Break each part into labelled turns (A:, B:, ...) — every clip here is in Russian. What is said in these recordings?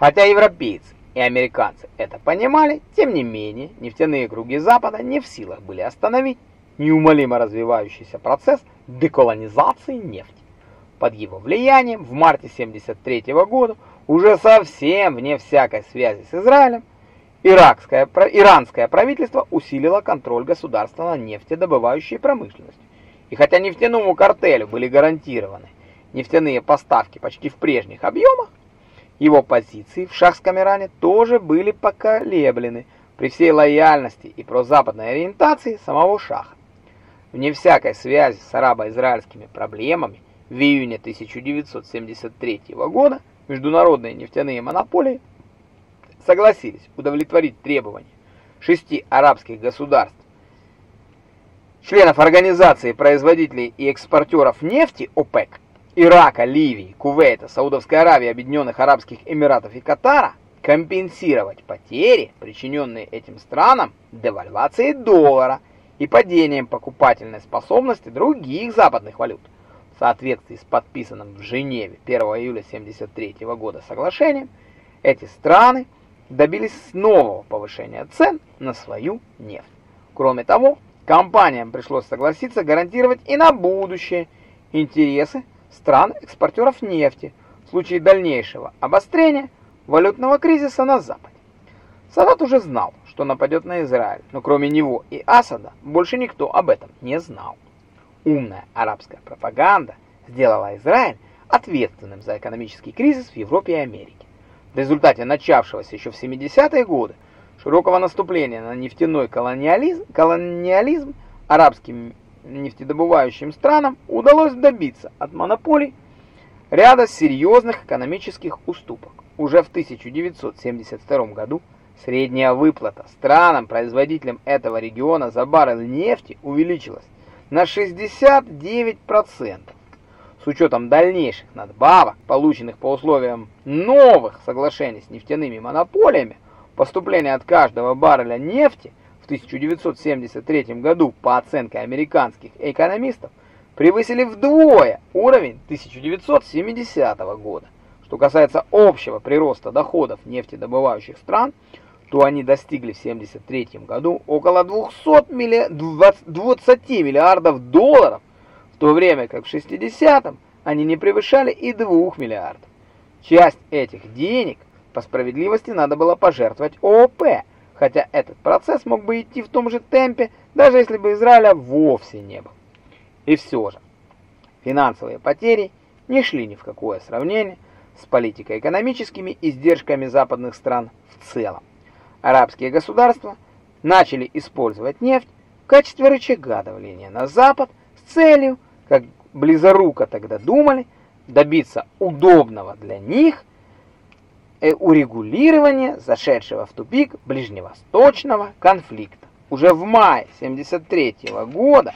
A: Хотя европейцы и американцы это понимали, тем не менее нефтяные круги Запада не в силах были остановить неумолимо развивающийся процесс деколонизации нефти. Под его влиянием в марте 1973 года, уже совсем вне всякой связи с Израилем, иракское, иранское правительство усилило контроль государства на нефтедобывающей промышленностью. И хотя нефтяному картелю были гарантированы нефтяные поставки почти в прежних объемах, его позиции в Шахском Иране тоже были поколеблены при всей лояльности и прозападной ориентации самого Шаха. Вне всякой связи с арабо-израильскими проблемами в июне 1973 года международные нефтяные монополии согласились удовлетворить требования шести арабских государств, членов Организации производителей и экспортеров нефти ОПЕК, Ирака, Ливии, Кувейта, Саудовской Аравии, Объединенных Арабских Эмиратов и Катара компенсировать потери, причиненные этим странам девальвацией доллара и падением покупательной способности других западных валют. В соответствии с подписанным в Женеве 1 июля 1973 года соглашением, эти страны добились нового повышения цен на свою нефть. Кроме того, компаниям пришлось согласиться гарантировать и на будущее интересы стран-экспортеров нефти в случае дальнейшего обострения валютного кризиса на Западе. Садат уже знал, что нападет на Израиль, но кроме него и Асада больше никто об этом не знал. Умная арабская пропаганда сделала Израиль ответственным за экономический кризис в Европе и Америке. В результате начавшегося еще в 70-е годы широкого наступления на нефтяной колониализм, колониализм арабским нефтедобывающим странам удалось добиться от монополий ряда серьезных экономических уступок. Уже в 1972 году средняя выплата странам-производителям этого региона за баррель нефти увеличилась на 69%. С учетом дальнейших надбавок, полученных по условиям новых соглашений с нефтяными монополиями, поступление от каждого барреля нефти 1973 году по оценке американских экономистов превысили вдвое уровень 1970 года. Что касается общего прироста доходов нефтедобывающих стран, то они достигли в 1973 году около 200 милли... 20 миллиардов долларов, в то время как в 60-м они не превышали и 2 миллиардов. Часть этих денег по справедливости надо было пожертвовать ООП – хотя этот процесс мог бы идти в том же темпе, даже если бы Израиля вовсе не было. И все же, финансовые потери не шли ни в какое сравнение с политико-экономическими издержками западных стран в целом. Арабские государства начали использовать нефть в качестве рычага давления на Запад с целью, как близоруко тогда думали, добиться удобного для них Э, урегулирования зашедшего в тупик ближневосточного конфликта. Уже в мае 73 -го года,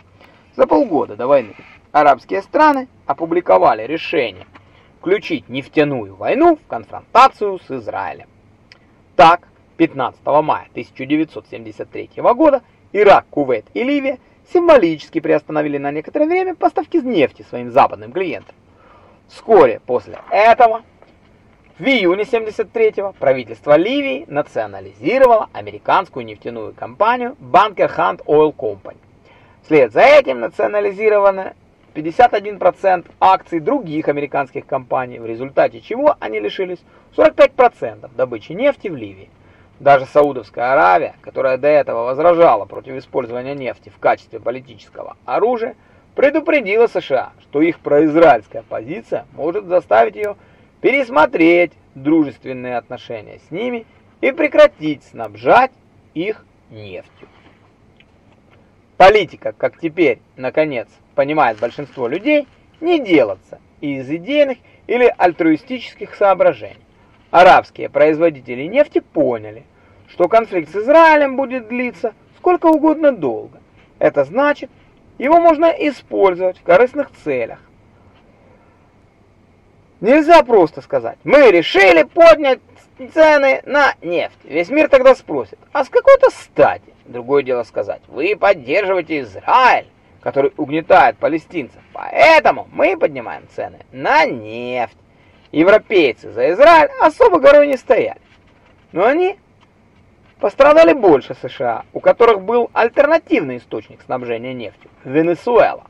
A: за полгода до войны, арабские страны опубликовали решение включить нефтяную войну в конфронтацию с Израилем. Так, 15 мая 1973 года Ирак, Кувейт и Ливия символически приостановили на некоторое время поставки нефти своим западным клиентам. Вскоре после этого в июне 73-го правительство Ливии национализировало американскую нефтяную компанию Bunker Hunt Oil Company. Вслед за этим национализировано 51% акций других американских компаний, в результате чего они лишились 45% добычи нефти в Ливии. Даже Саудовская Аравия, которая до этого возражала против использования нефти в качестве политического оружия, предупредила США, что их произраильская позиция может заставить ее пересмотреть дружественные отношения с ними и прекратить снабжать их нефтью. Политика, как теперь, наконец, понимает большинство людей, не делаться из идейных или альтруистических соображений. Арабские производители нефти поняли, что конфликт с Израилем будет длиться сколько угодно долго. Это значит, его можно использовать в корыстных целях, Нельзя просто сказать, мы решили поднять цены на нефть. Весь мир тогда спросит, а с какой-то стати? Другое дело сказать, вы поддерживаете Израиль, который угнетает палестинцев, поэтому мы поднимаем цены на нефть. Европейцы за Израиль особо горой не стояли. Но они пострадали больше США, у которых был альтернативный источник снабжения нефтью – Венесуэла.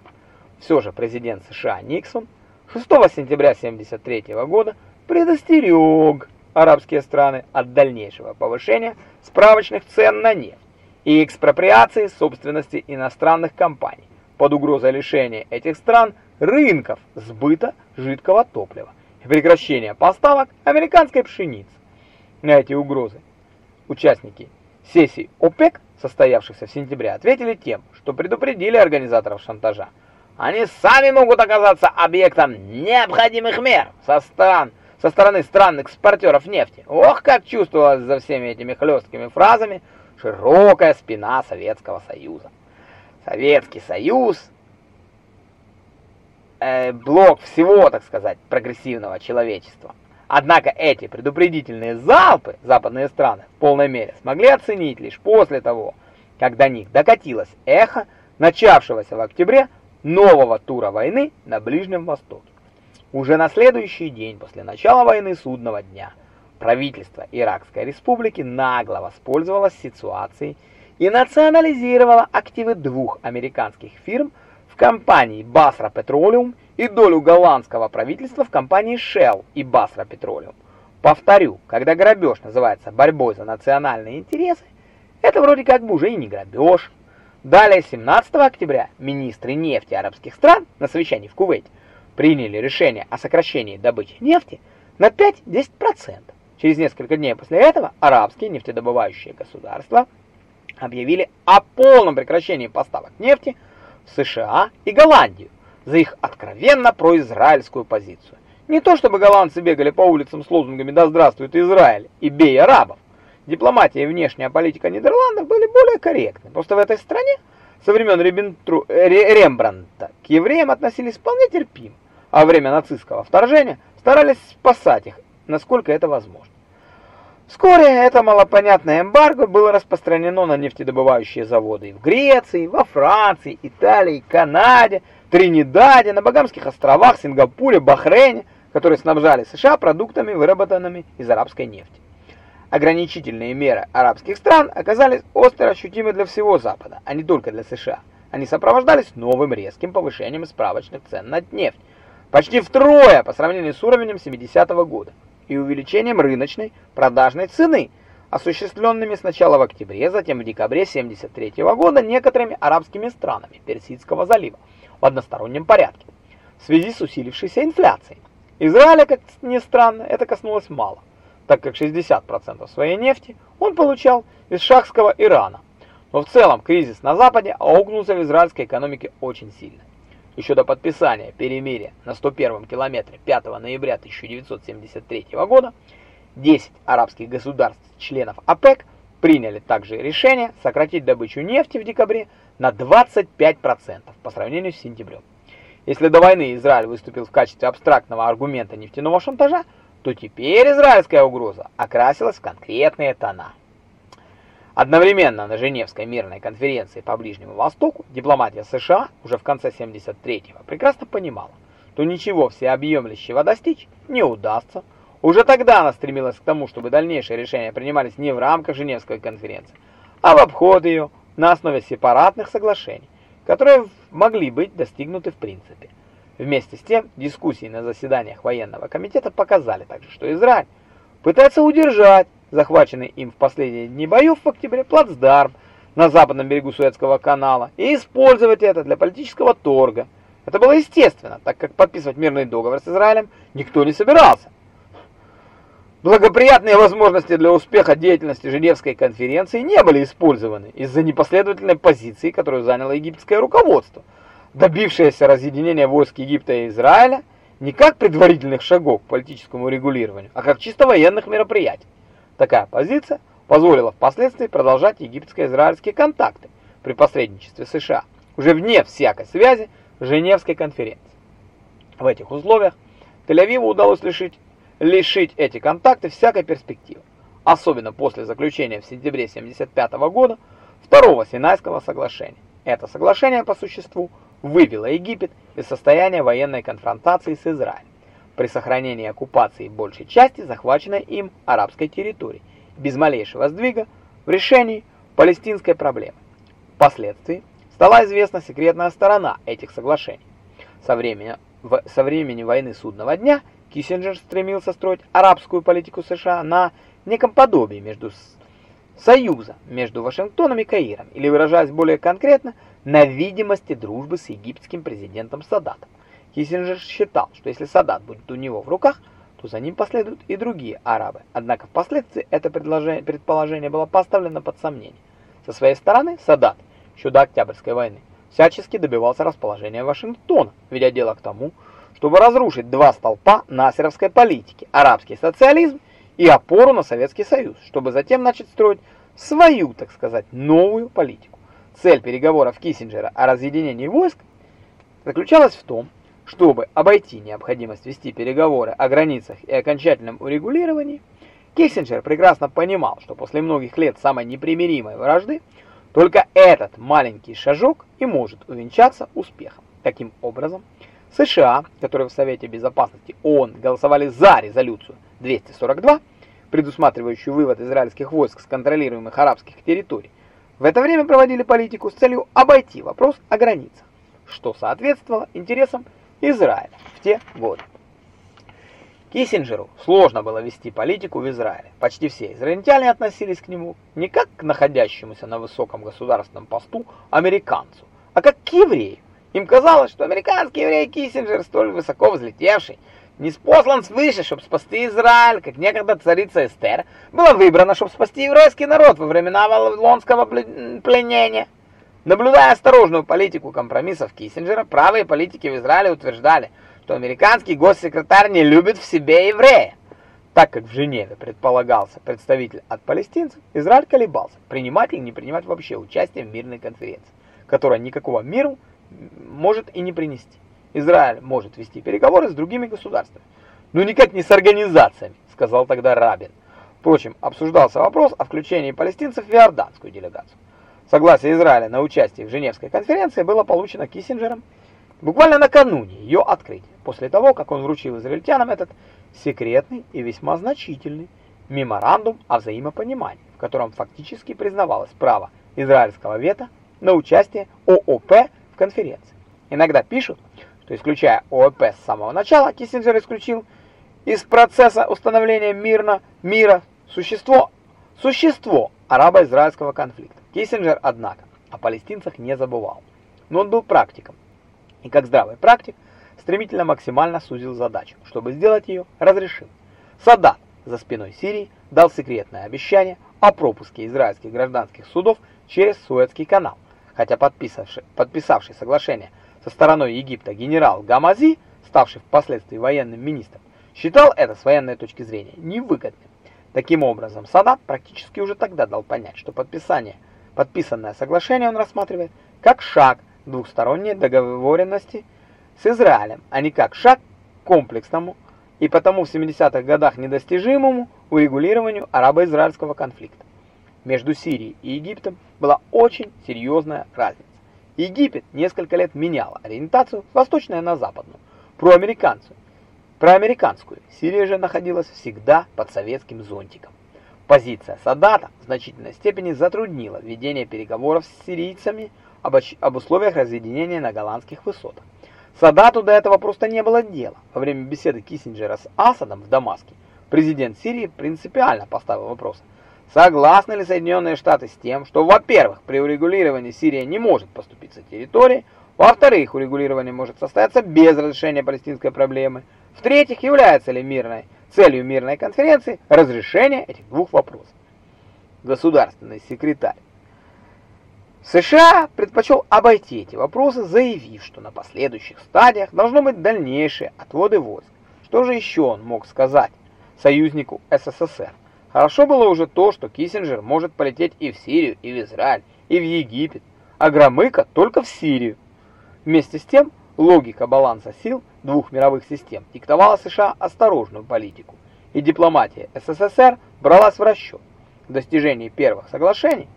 A: Все же президент США Никсон 6 сентября 1973 года предостерег арабские страны от дальнейшего повышения справочных цен на нефть и экспроприации собственности иностранных компаний под угрозой лишения этих стран рынков сбыта жидкого топлива и прекращения поставок американской пшеницы. На эти угрозы участники сессии ОПЕК, состоявшихся в сентябре, ответили тем, что предупредили организаторов шантажа. Они сами могут оказаться объектом необходимых мер со стран, со стороны стран-экспортеров нефти. Ох, как чувствовалась за всеми этими хлесткими фразами широкая спина Советского Союза. Советский Союз э, блок всего, так сказать, прогрессивного человечества. Однако эти предупредительные залпы западные страны в полной мере смогли оценить лишь после того, как до них докатилось эхо начавшегося в октябре нового тура войны на Ближнем Востоке. Уже на следующий день после начала войны судного дня правительство Иракской республики нагло воспользовалось ситуацией и национализировало активы двух американских фирм в компании Basra Petroleum и долю голландского правительства в компании Shell и Basra Petroleum. Повторю, когда грабеж называется борьбой за национальные интересы, это вроде как бы уже и не грабеж. Далее, 17 октября, министры нефти арабских стран на совещании в Кувейте приняли решение о сокращении добычи нефти на 5-10%. Через несколько дней после этого арабские нефтедобывающие государства объявили о полном прекращении поставок нефти в США и Голландию за их откровенно произраильскую позицию. Не то чтобы голландцы бегали по улицам с лозунгами «Да здравствует Израиль» и «Бей арабов». Дипломатия и внешняя политика Нидерландов были более корректны. Просто в этой стране со времен Риббентру... Рембрандта к евреям относились вполне терпимо, а во время нацистского вторжения старались спасать их, насколько это возможно. Вскоре это малопонятное эмбарго было распространено на нефтедобывающие заводы в Греции, во Франции, Италии, Канаде, Тринидаде, на Багамских островах, Сингапуре, Бахрейне, которые снабжали США продуктами, выработанными из арабской нефти. Ограничительные меры арабских стран оказались остро ощутимы для всего Запада, а не только для США. Они сопровождались новым резким повышением справочных цен на нефть, почти втрое по сравнению с уровнем 70-го года, и увеличением рыночной продажной цены, осуществленными сначала в октябре, затем в декабре 73 -го года некоторыми арабскими странами Персидского залива в одностороннем порядке в связи с усилившейся инфляцией. Израиля, как ни странно, это коснулось мало, так как 60% своей нефти он получал из шахского Ирана. Но в целом кризис на Западе аукнулся в израильской экономике очень сильно. Еще до подписания перемирия на 101 километре 5 ноября 1973 года 10 арабских государств, членов ОПЕК, приняли также решение сократить добычу нефти в декабре на 25% по сравнению с сентябрем. Если до войны Израиль выступил в качестве абстрактного аргумента нефтяного шантажа, то теперь израильская угроза окрасилась в конкретные тона. Одновременно на Женевской мирной конференции по Ближнему Востоку дипломатия США уже в конце 73-го прекрасно понимала, что ничего всеобъемлющего достичь не удастся. Уже тогда она стремилась к тому, чтобы дальнейшие решения принимались не в рамках Женевской конференции, а в обход ее, на основе сепаратных соглашений, которые могли быть достигнуты в принципе. Вместе с тем, дискуссии на заседаниях военного комитета показали также, что Израиль пытается удержать захваченный им в последние дни боев в октябре плацдарм на западном берегу Суэцкого канала и использовать это для политического торга. Это было естественно, так как подписывать мирный договор с Израилем никто не собирался. Благоприятные возможности для успеха деятельности Женевской конференции не были использованы из-за непоследовательной позиции, которую заняло египетское руководство, добившееся разъединения войск Египта и Израиля не как предварительных шагов к политическому регулированию, а как чисто военных мероприятий. Такая позиция позволила впоследствии продолжать египетско-израильские контакты при посредничестве США, уже вне всякой связи с Женевской конференцией. В этих условиях Тель-Авиву удалось лишить лишить эти контакты всякой перспективы, особенно после заключения в сентябре 1975 года второго Синайского соглашения. Это соглашение по существу вывело Египет из состояния военной конфронтации с Израилем. при сохранении оккупации большей части захваченной им арабской территории, без малейшего сдвига в решении палестинской проблемы. Впоследствии стала известна секретная сторона этих соглашений. Со времени, в, со времени войны Судного дня Киссинджер стремился строить арабскую политику США на неком подобии между союза между Вашингтоном и Каиром, или выражаясь более конкретно, на видимости дружбы с египетским президентом Садатом. Киссинджер считал, что если Садат будет у него в руках, то за ним последуют и другие арабы. Однако впоследствии это предположение было поставлено под сомнение. Со своей стороны Садат, еще до Октябрьской войны, всячески добивался расположения Вашингтона, ведя дело к тому, чтобы разрушить два столпа насеровской политики – арабский социализм и опору на Советский Союз, чтобы затем начать строить свою, так сказать, новую политику. Цель переговоров Киссинджера о разъединении войск заключалась в том, чтобы обойти необходимость вести переговоры о границах и окончательном урегулировании, Киссинджер прекрасно понимал, что после многих лет самой непримиримой вражды только этот маленький шажок и может увенчаться успехом. Таким образом, США, которые в Совете Безопасности ООН голосовали за резолюцию 242, предусматривающую вывод израильских войск с контролируемых арабских территорий, в это время проводили политику с целью обойти вопрос о границах, что соответствовало интересам Израиля в те годы. Киссинджеру сложно было вести политику в Израиле. Почти все израильтяне относились к нему не как к находящемуся на высоком государственном посту американцу, а как к еврею. Им казалось, что американский еврей Киссинджер, столь высоко взлетевший, не спослан свыше, чтобы спасти Израиль, как некогда царица Эстер, была выбрана, чтобы спасти еврейский народ во времена Вавилонского пленения. Наблюдая осторожную политику компромиссов Киссинджера, правые политики в Израиле утверждали, что американский госсекретарь не любит в себе еврея. Так как в Женеве предполагался представитель от палестинцев, Израиль колебался, принимать или не принимать вообще участие в мирной конференции, которая никакого миру может и не принести. Израиль может вести переговоры с другими государствами, но никак не с организациями, сказал тогда Рабин. Впрочем, обсуждался вопрос о включении палестинцев в иорданскую делегацию. Согласие Израиля на участие в Женевской конференции было получено Киссинджером буквально накануне ее открытия, после того, как он вручил израильтянам этот секретный и весьма значительный меморандум о взаимопонимании, в котором фактически признавалось право израильского вето на участие ООП в конференции. Иногда пишут, что исключая ООП с самого начала, Киссинджер исключил из процесса установления мирно, мира существо, существо арабо-израильского конфликта. Киссинджер, однако, о палестинцах не забывал. Но он был практиком, и как здравый практик, стремительно максимально сузил задачу, чтобы сделать ее разрешим. Саддат за спиной Сирии дал секретное обещание о пропуске израильских гражданских судов через Суэцкий канал, хотя подписавший, подписавший соглашение со стороной Египта генерал Гамази, ставший впоследствии военным министром, считал это с военной точки зрения невыгодным. Таким образом, Саддат практически уже тогда дал понять, что подписание Подписанное соглашение он рассматривает как шаг двухсторонней договоренности с Израилем, а не как шаг комплексному и потому в 70-х годах недостижимому урегулированию арабо-израильского конфликта. Между Сирией и Египтом была очень серьезная разница. Египет несколько лет менял ориентацию с восточной на западную, проамериканцию. Проамериканскую Сирия же находилась всегда под советским зонтиком. Позиция Садата в значительной степени затруднила ведение переговоров с сирийцами об, об условиях разъединения на голландских высотах. Садату до этого просто не было дела. Во время беседы Киссинджера с Асадом в Дамаске президент Сирии принципиально поставил вопрос, согласны ли Соединенные Штаты с тем, что, во-первых, при урегулировании Сирия не может поступиться территорией, во-вторых, урегулирование может состояться без разрешения палестинской проблемы, в-третьих, является ли мирной Целью мирной конференции разрешение этих двух вопросов. Государственный секретарь США предпочел обойти эти вопросы, заявив, что на последующих стадиях должно быть дальнейшие отводы войск. Что же еще он мог сказать союзнику СССР? Хорошо было уже то, что Киссинджер может полететь и в Сирию, и в Израиль, и в Египет, а Громыко только в Сирию. Вместе с тем, Логика баланса сил двух мировых систем диктовала США осторожную политику, и дипломатия СССР бралась в расчет. В достижении первых соглашений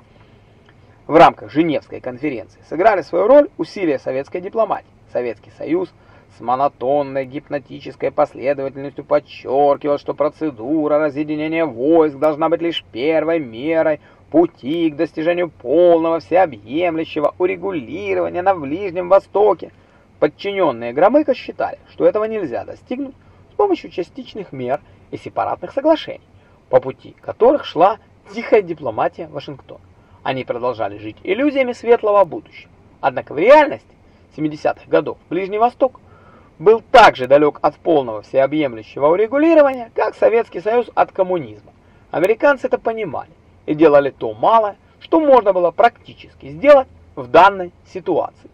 A: в рамках Женевской конференции сыграли свою роль усилия советской дипломатии. Советский Союз с монотонной гипнотической последовательностью подчеркивал, что процедура разъединения войск должна быть лишь первой мерой пути к достижению полного всеобъемлющего урегулирования на Ближнем Востоке. Подчиненные Громыко считали, что этого нельзя достигнуть с помощью частичных мер и сепаратных соглашений, по пути которых шла тихая дипломатия Вашингтона. Они продолжали жить иллюзиями светлого будущего. Однако в реальности 70-х годов Ближний Восток был так же далек от полного всеобъемлющего урегулирования, как Советский Союз от коммунизма. Американцы это понимали и делали то малое, что можно было практически сделать в данной ситуации.